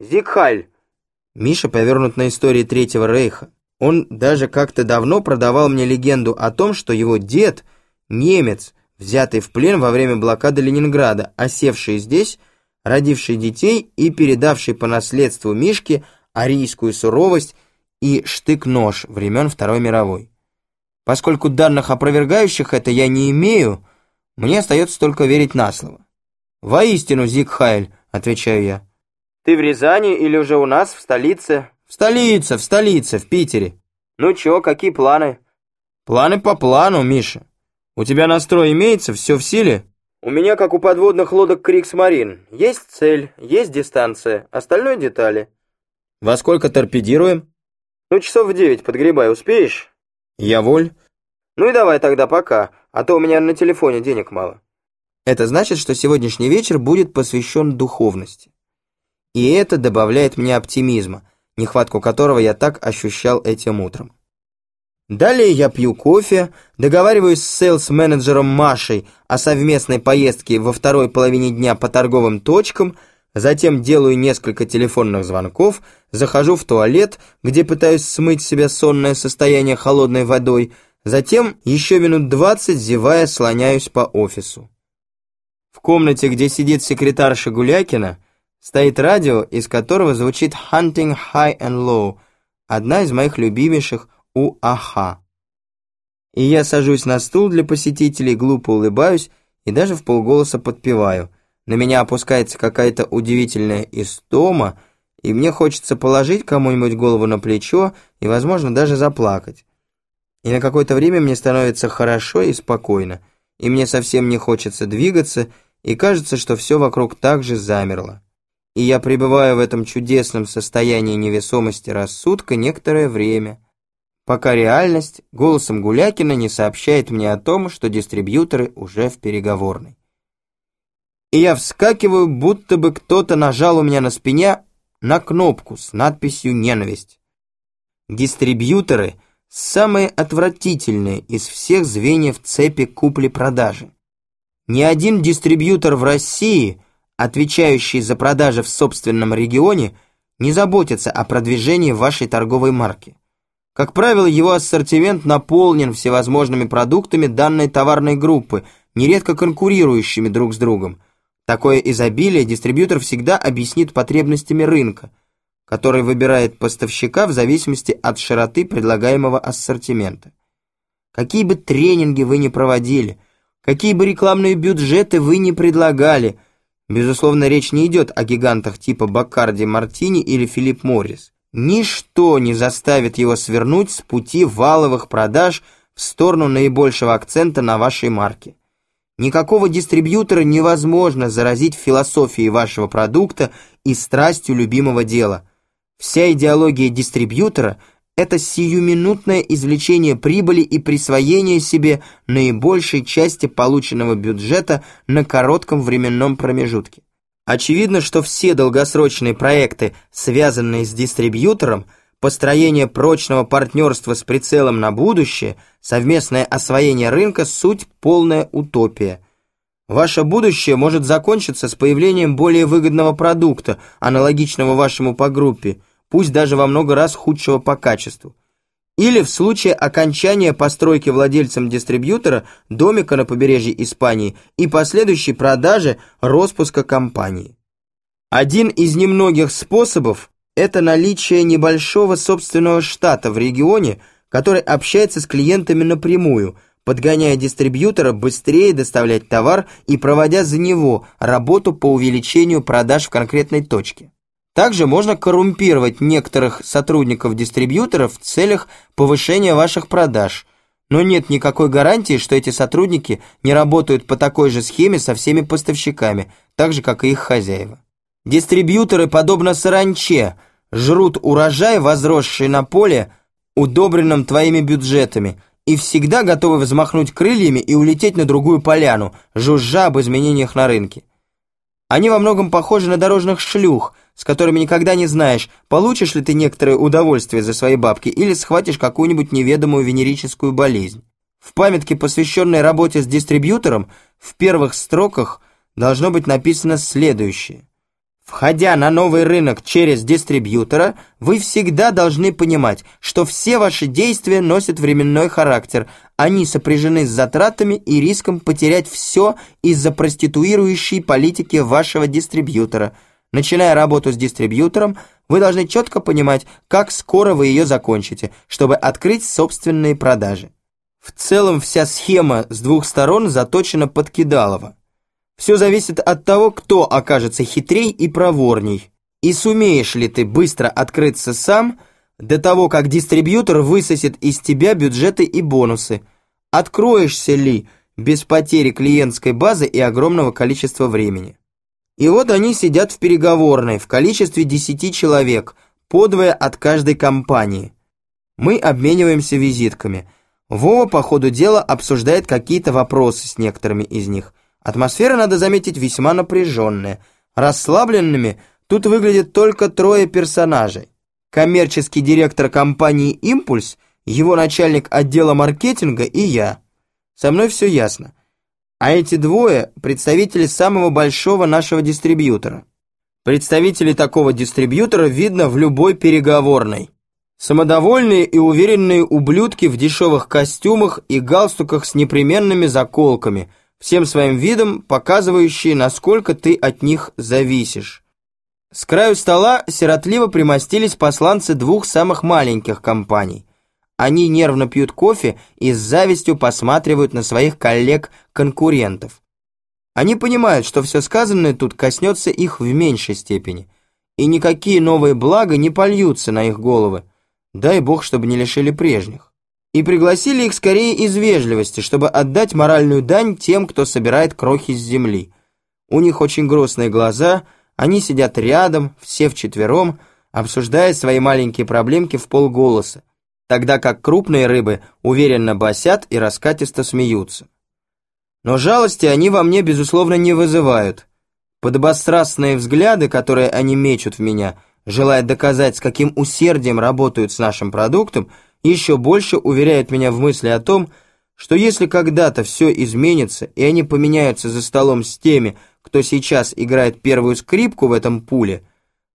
Зигхайль!» Миша повернут на истории Третьего Рейха. Он даже как-то давно продавал мне легенду о том, что его дед, немец, взятый в плен во время блокады Ленинграда, осевший здесь, родивший детей и передавший по наследству Мишке арийскую суровость и штык-нож времен Второй мировой. Поскольку данных опровергающих это я не имею, мне остается только верить на слово. «Воистину, Зиг Хайль», — отвечаю я. «Ты в Рязани или уже у нас, в столице?» «В столице, в столице, в Питере». «Ну чё, какие планы?» «Планы по плану, Миша. У тебя настрой имеется, все в силе?» «У меня, как у подводных лодок Криксмарин, есть цель, есть дистанция, остальное детали». «Во сколько торпедируем?» «Ну, часов в девять подгребай, успеешь?» «Я воль». «Ну и давай тогда пока, а то у меня на телефоне денег мало». Это значит, что сегодняшний вечер будет посвящен духовности. И это добавляет мне оптимизма, нехватку которого я так ощущал этим утром. Далее я пью кофе, договариваюсь с сейлс-менеджером Машей о совместной поездке во второй половине дня по торговым точкам, затем делаю несколько телефонных звонков, захожу в туалет, где пытаюсь смыть себя сонное состояние холодной водой, затем еще минут двадцать, зевая, слоняюсь по офису. В комнате, где сидит секретарша Гулякина, стоит радио, из которого звучит «Hunting High and Low», одна из моих любимейших у Аха. И я сажусь на стул для посетителей, глупо улыбаюсь и даже в полголоса подпеваю. На меня опускается какая-то удивительная истома, и мне хочется положить кому-нибудь голову на плечо и, возможно, даже заплакать. И на какое-то время мне становится хорошо и спокойно, и мне совсем не хочется двигаться, и кажется, что все вокруг так же замерло. И я пребываю в этом чудесном состоянии невесомости рассудка некоторое время, пока реальность голосом Гулякина не сообщает мне о том, что дистрибьюторы уже в переговорной. И я вскакиваю, будто бы кто-то нажал у меня на спине на кнопку с надписью «Ненависть». Дистрибьюторы — самые отвратительные из всех звеньев цепи купли-продажи. Ни один дистрибьютор в России, отвечающий за продажи в собственном регионе, не заботится о продвижении вашей торговой марки. Как правило, его ассортимент наполнен всевозможными продуктами данной товарной группы, нередко конкурирующими друг с другом. Такое изобилие дистрибьютор всегда объяснит потребностями рынка – который выбирает поставщика в зависимости от широты предлагаемого ассортимента. Какие бы тренинги вы ни проводили, какие бы рекламные бюджеты вы ни предлагали, безусловно, речь не идет о гигантах типа Баккарди Мартини или Филипп Моррис. Ничто не заставит его свернуть с пути валовых продаж в сторону наибольшего акцента на вашей марке. Никакого дистрибьютора невозможно заразить философией вашего продукта и страстью любимого дела – Вся идеология дистрибьютора – это сиюминутное извлечение прибыли и присвоение себе наибольшей части полученного бюджета на коротком временном промежутке. Очевидно, что все долгосрочные проекты, связанные с дистрибьютором, построение прочного партнерства с прицелом на будущее, совместное освоение рынка – суть полная утопия. Ваше будущее может закончиться с появлением более выгодного продукта, аналогичного вашему по группе – пусть даже во много раз худшего по качеству. Или в случае окончания постройки владельцем дистрибьютора домика на побережье Испании и последующей продажи распуска компании. Один из немногих способов – это наличие небольшого собственного штата в регионе, который общается с клиентами напрямую, подгоняя дистрибьютора быстрее доставлять товар и проводя за него работу по увеличению продаж в конкретной точке. Также можно коррумпировать некоторых сотрудников дистрибьюторов в целях повышения ваших продаж, но нет никакой гарантии, что эти сотрудники не работают по такой же схеме со всеми поставщиками, так же, как и их хозяева. Дистрибьюторы, подобно саранче, жрут урожай, возросший на поле, удобренном твоими бюджетами, и всегда готовы взмахнуть крыльями и улететь на другую поляну, жужжа об изменениях на рынке. Они во многом похожи на дорожных шлюх – с которыми никогда не знаешь, получишь ли ты некоторое удовольствие за свои бабки или схватишь какую-нибудь неведомую венерическую болезнь. В памятке, посвященной работе с дистрибьютором, в первых строках должно быть написано следующее. Входя на новый рынок через дистрибьютора, вы всегда должны понимать, что все ваши действия носят временной характер. Они сопряжены с затратами и риском потерять все из-за проституирующей политики вашего дистрибьютора. Начиная работу с дистрибьютором, вы должны четко понимать, как скоро вы ее закончите, чтобы открыть собственные продажи. В целом вся схема с двух сторон заточена под кидалово. Все зависит от того, кто окажется хитрей и проворней. И сумеешь ли ты быстро открыться сам, до того, как дистрибьютор высосет из тебя бюджеты и бонусы. Откроешься ли без потери клиентской базы и огромного количества времени. И вот они сидят в переговорной в количестве 10 человек, подвое от каждой компании. Мы обмениваемся визитками. Вова по ходу дела обсуждает какие-то вопросы с некоторыми из них. Атмосфера, надо заметить, весьма напряженная. Расслабленными тут выглядят только трое персонажей. Коммерческий директор компании «Импульс», его начальник отдела маркетинга и я. Со мной все ясно. А эти двое – представители самого большого нашего дистрибьютора. Представителей такого дистрибьютора видно в любой переговорной. Самодовольные и уверенные ублюдки в дешевых костюмах и галстуках с непременными заколками – всем своим видом показывающие, насколько ты от них зависишь. С краю стола сиротливо примостились посланцы двух самых маленьких компаний. Они нервно пьют кофе и с завистью посматривают на своих коллег-конкурентов. Они понимают, что все сказанное тут коснется их в меньшей степени, и никакие новые блага не польются на их головы. Дай бог, чтобы не лишили прежних и пригласили их скорее из вежливости, чтобы отдать моральную дань тем, кто собирает крохи с земли. У них очень грустные глаза, они сидят рядом, все вчетвером, обсуждая свои маленькие проблемки в полголоса, тогда как крупные рыбы уверенно басят и раскатисто смеются. Но жалости они во мне, безусловно, не вызывают. Подобострастные взгляды, которые они мечут в меня, желая доказать, с каким усердием работают с нашим продуктом – еще больше уверяет меня в мысли о том, что если когда-то все изменится, и они поменяются за столом с теми, кто сейчас играет первую скрипку в этом пуле,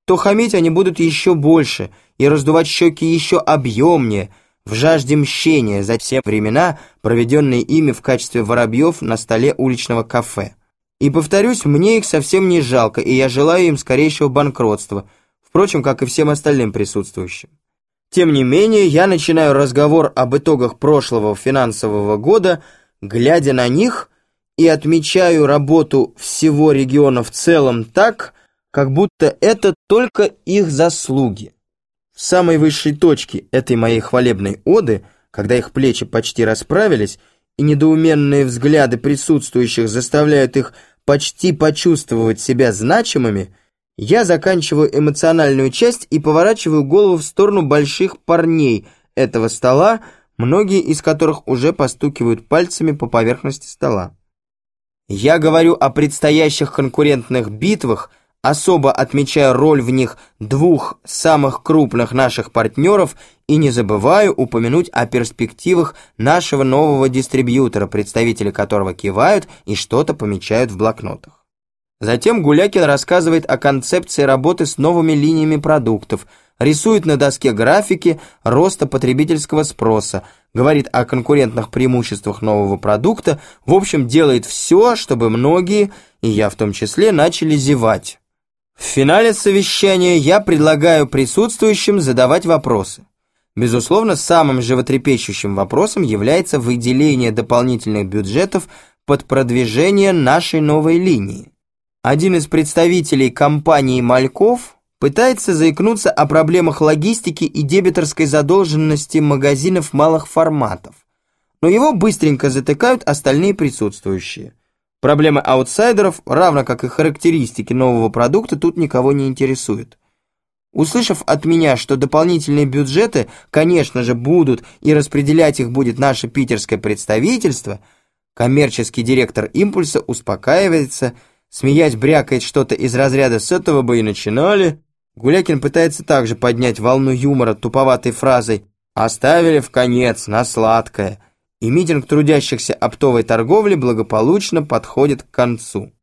то хамить они будут еще больше и раздувать щеки еще объемнее, в жажде мщения за все времена, проведенные ими в качестве воробьев на столе уличного кафе. И повторюсь, мне их совсем не жалко, и я желаю им скорейшего банкротства, впрочем, как и всем остальным присутствующим. Тем не менее, я начинаю разговор об итогах прошлого финансового года, глядя на них и отмечаю работу всего региона в целом так, как будто это только их заслуги. В самой высшей точке этой моей хвалебной оды, когда их плечи почти расправились, и недоуменные взгляды присутствующих заставляют их почти почувствовать себя значимыми – я заканчиваю эмоциональную часть и поворачиваю голову в сторону больших парней этого стола, многие из которых уже постукивают пальцами по поверхности стола. Я говорю о предстоящих конкурентных битвах, особо отмечая роль в них двух самых крупных наших партнеров и не забываю упомянуть о перспективах нашего нового дистрибьютора, представители которого кивают и что-то помечают в блокнотах. Затем Гулякин рассказывает о концепции работы с новыми линиями продуктов, рисует на доске графики роста потребительского спроса, говорит о конкурентных преимуществах нового продукта, в общем, делает все, чтобы многие, и я в том числе, начали зевать. В финале совещания я предлагаю присутствующим задавать вопросы. Безусловно, самым животрепещущим вопросом является выделение дополнительных бюджетов под продвижение нашей новой линии. Один из представителей компании «Мальков» пытается заикнуться о проблемах логистики и дебиторской задолженности магазинов малых форматов, но его быстренько затыкают остальные присутствующие. Проблемы аутсайдеров, равно как и характеристики нового продукта, тут никого не интересуют. Услышав от меня, что дополнительные бюджеты, конечно же, будут, и распределять их будет наше питерское представительство, коммерческий директор «Импульса» успокаивается – Смеясь, брякает что-то из разряда «с этого бы и начинали». Гулякин пытается также поднять волну юмора туповатой фразой «оставили в конец, на сладкое». И митинг трудящихся оптовой торговли благополучно подходит к концу.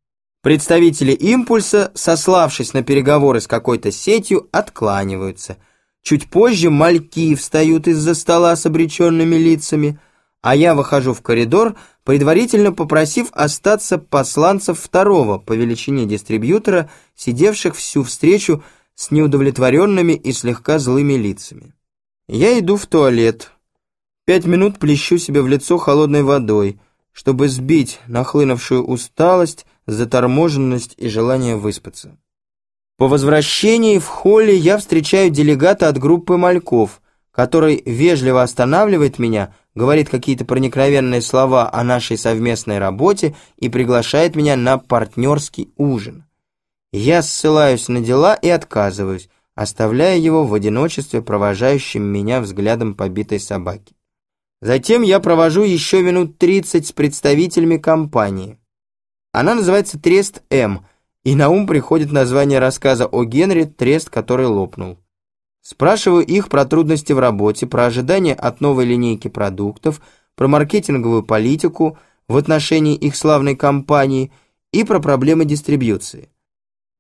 Представители «Импульса», сославшись на переговоры с какой-то сетью, откланиваются. Чуть позже мальки встают из-за стола с обреченными лицами, а я выхожу в коридор, предварительно попросив остаться посланцев второго по величине дистрибьютора, сидевших всю встречу с неудовлетворенными и слегка злыми лицами. Я иду в туалет. Пять минут плещу себе в лицо холодной водой, чтобы сбить нахлынувшую усталость, заторможенность и желание выспаться. По возвращении в холле я встречаю делегата от группы мальков, который вежливо останавливает меня, говорит какие-то проникновенные слова о нашей совместной работе и приглашает меня на партнерский ужин. Я ссылаюсь на дела и отказываюсь, оставляя его в одиночестве, провожающим меня взглядом побитой собаки. Затем я провожу еще минут 30 с представителями компании. Она называется «Трест М», и на ум приходит название рассказа о Генри «Трест, который лопнул». Спрашиваю их про трудности в работе, про ожидания от новой линейки продуктов, про маркетинговую политику в отношении их славной компании и про проблемы дистрибьюции.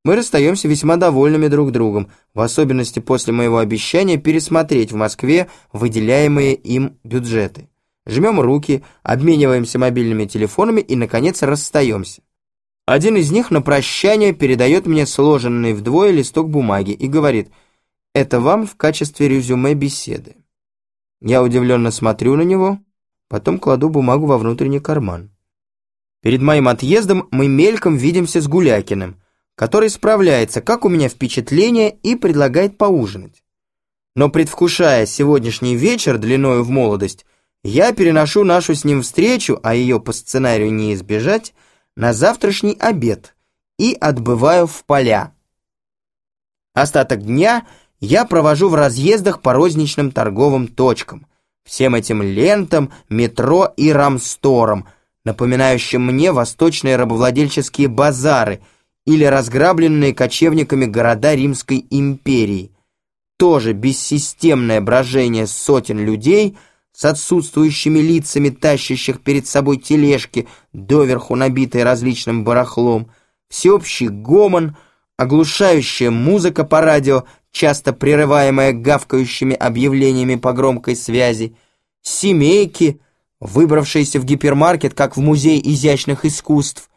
Мы расстаемся весьма довольными друг другом, в особенности после моего обещания пересмотреть в Москве выделяемые им бюджеты. Жмем руки, обмениваемся мобильными телефонами и, наконец, расстаемся. Один из них на прощание передает мне сложенный вдвое листок бумаги и говорит «Это вам в качестве резюме беседы». Я удивленно смотрю на него, потом кладу бумагу во внутренний карман. Перед моим отъездом мы мельком видимся с Гулякиным, который справляется, как у меня впечатление, и предлагает поужинать. Но предвкушая сегодняшний вечер длиною в молодость, я переношу нашу с ним встречу, а ее по сценарию не избежать, на завтрашний обед и отбываю в поля. Остаток дня я провожу в разъездах по розничным торговым точкам, всем этим лентам, метро и рамсторам, напоминающим мне восточные рабовладельческие базары или разграбленные кочевниками города Римской империи. Тоже бессистемное брожение сотен людей – с отсутствующими лицами, тащащих перед собой тележки, доверху набитые различным барахлом, всеобщий гомон, оглушающая музыка по радио, часто прерываемая гавкающими объявлениями по громкой связи, семейки, выбравшиеся в гипермаркет, как в музей изящных искусств,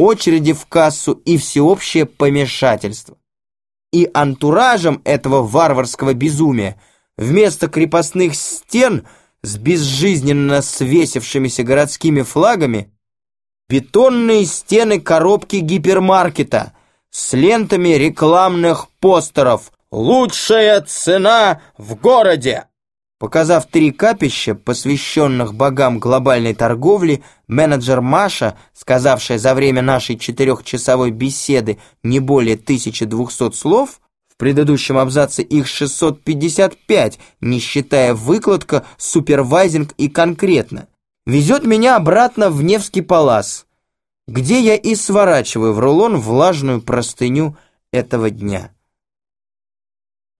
очереди в кассу и всеобщее помешательство. И антуражем этого варварского безумия вместо крепостных стен – с безжизненно свесившимися городскими флагами, бетонные стены коробки гипермаркета с лентами рекламных постеров «Лучшая цена в городе!» Показав три капища, посвященных богам глобальной торговли, менеджер Маша, сказавшая за время нашей четырехчасовой беседы не более 1200 слов, предыдущем абзаце их 655, не считая выкладка, супервайзинг и конкретно. Везет меня обратно в Невский палас, где я и сворачиваю в рулон влажную простыню этого дня.